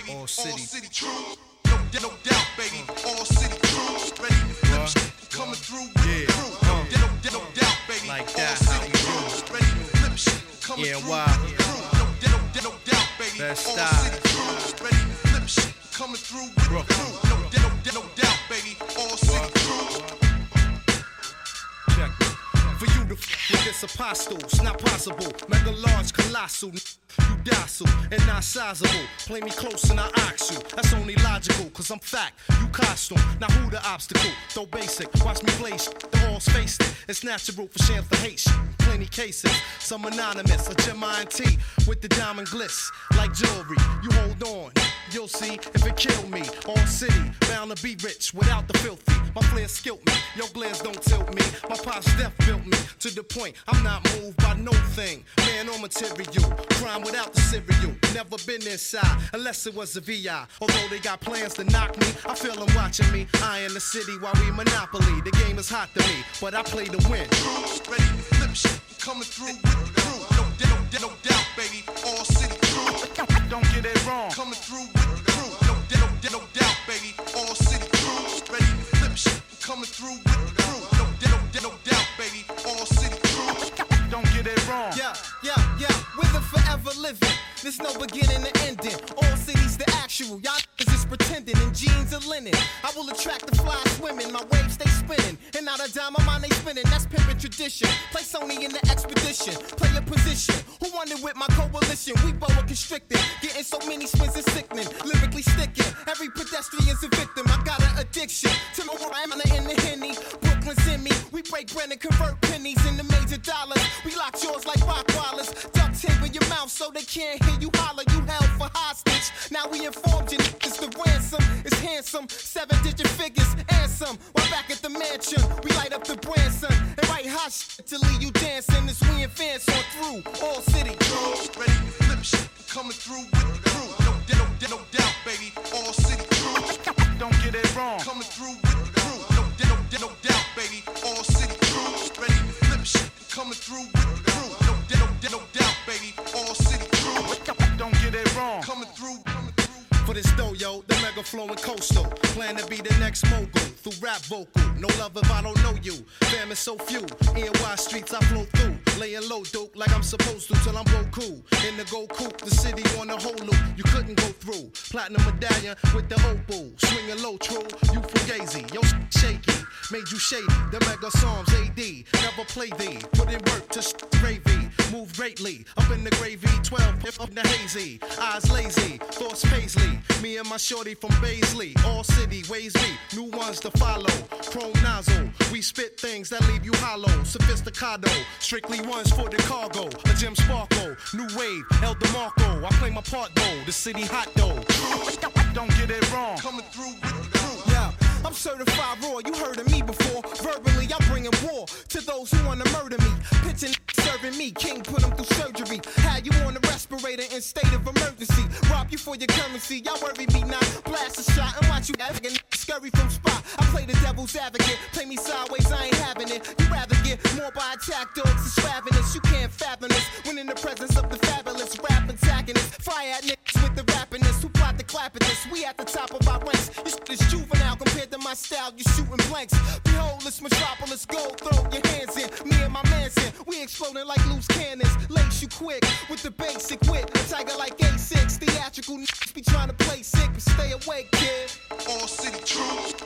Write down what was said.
baby. All All city. city true. No, no doubt, baby. All city ready to flip What? shit. Coming through with Yeah, the crew. uh. No, no, doubt- no doubt, baby. Like All that, city do. crews ready to flip shit. Coming Yeah, through why? with the crew. No, no, no doubt, baby. Best All style. city ready to flip shit. Coming through with the crew. No, no, no doubt, baby. All city For you to f with this apostle, it's not possible. Mega large, colossal. You docile and not sizable. Play me close and I ox you. That's only logical, cause I'm fact. You costume. Now who the obstacle? Though basic. Watch me blaze. The halls face it. It's natural for shams to hate. Plenty cases. Some anonymous. A Gem T with the diamond glitz. Like jewelry. You hold on. You'll see if it kill me. All city, bound to be rich without the filthy. My flair skilled me, your glares don't tilt me. My pop's death built me to the point I'm not moved by no thing. Man or material, crime without the cereal. Never been inside unless it was a VI. Although they got plans to knock me, I feel them watching me. I in the city while we monopoly. The game is hot to me, but I play to win. ready to flip shit. Coming through with Coming through with the crew. No, doubt- no, doubt- no doubt, baby. All city crews. Don't get it wrong. Yeah, yeah, yeah, with a forever living. There's no beginning to ending. All cities the actual. Y'all is just pretending in jeans and linen. I will attract the fly swimming. My waves stay spinning. And not a dime of mine they spinning. That's pimpin' tradition. Play Sony in the expedition. Play a position. Who wanted with my coalition? We boa constricted. Getting so many spins is sickening. Lyrically sticking. Every We break bread and convert pennies into major dollars. We lock yours like Rottweilers. Duct tape in your mouth so they can't hear you holler. You held for hostage. Now we informed you niggas the ransom is handsome. Seven digit figures and some. While back at the mansion, we light up the Branson and write hot shit to leave you dancing as we advance on through all city. ready to flip shit. Coming through with the crew. No, doubt- no, no doubt, baby. Coming through with the crew. No, doubt- no, doubt- no doubt, baby. All city crews. Don't get it wrong. Coming through, coming through. For this dough, yo, the flowing coastal. Plan to be the next mogul through rap vocal. No love if I don't know you. Fam is so few. NY streets I flow through. Laying low, dope, like I'm supposed to till I'm Goku. In the go coupe, the city on the whole loop. You couldn't go through. Platinum medallion with the opal. Swinging low, true. You fugazi. Yo, shaky. Made you shady. The mega psalms AD. Never play thee. Put in work to gravy. Move greatly. Up in the gravy. 12 if up in the hazy. Eyes lazy. Thoughts paisley. Me and my shorty from Baisley. All city ways me. New ones to follow. Chrome nozzle. We spit things that leave you hollow. Sophisticado. Strictly ones for the cargo. A Jim Sparkle. New wave. El DeMarco. I play my part though. The city hot though. Don't get it wrong. Coming through with the crew. Yeah, I'm certified raw. You heard of me before. Emergency. Rob you for your currency. Y'all worry me not. Blast a shot and watch you effing scurry from spot. I play the devil's advocate. Play me sideways, I ain't having it. You rather get more by attack dogs is ravenous. You can't fathom this. When in the presence of the fabulous rap antagonist. Fire at niggas with the rappiness who plot the clap at this. We at the top of our ranks. Shit is juvenile compared to my style. You shooting blanks. Behold, this metropolis gold. Throw your hands in exploding like loose cannons. Lace you quick with the basic wit. A tiger like A6. Theatrical n***s be trying to play sick, but stay awake, kid. All city troops.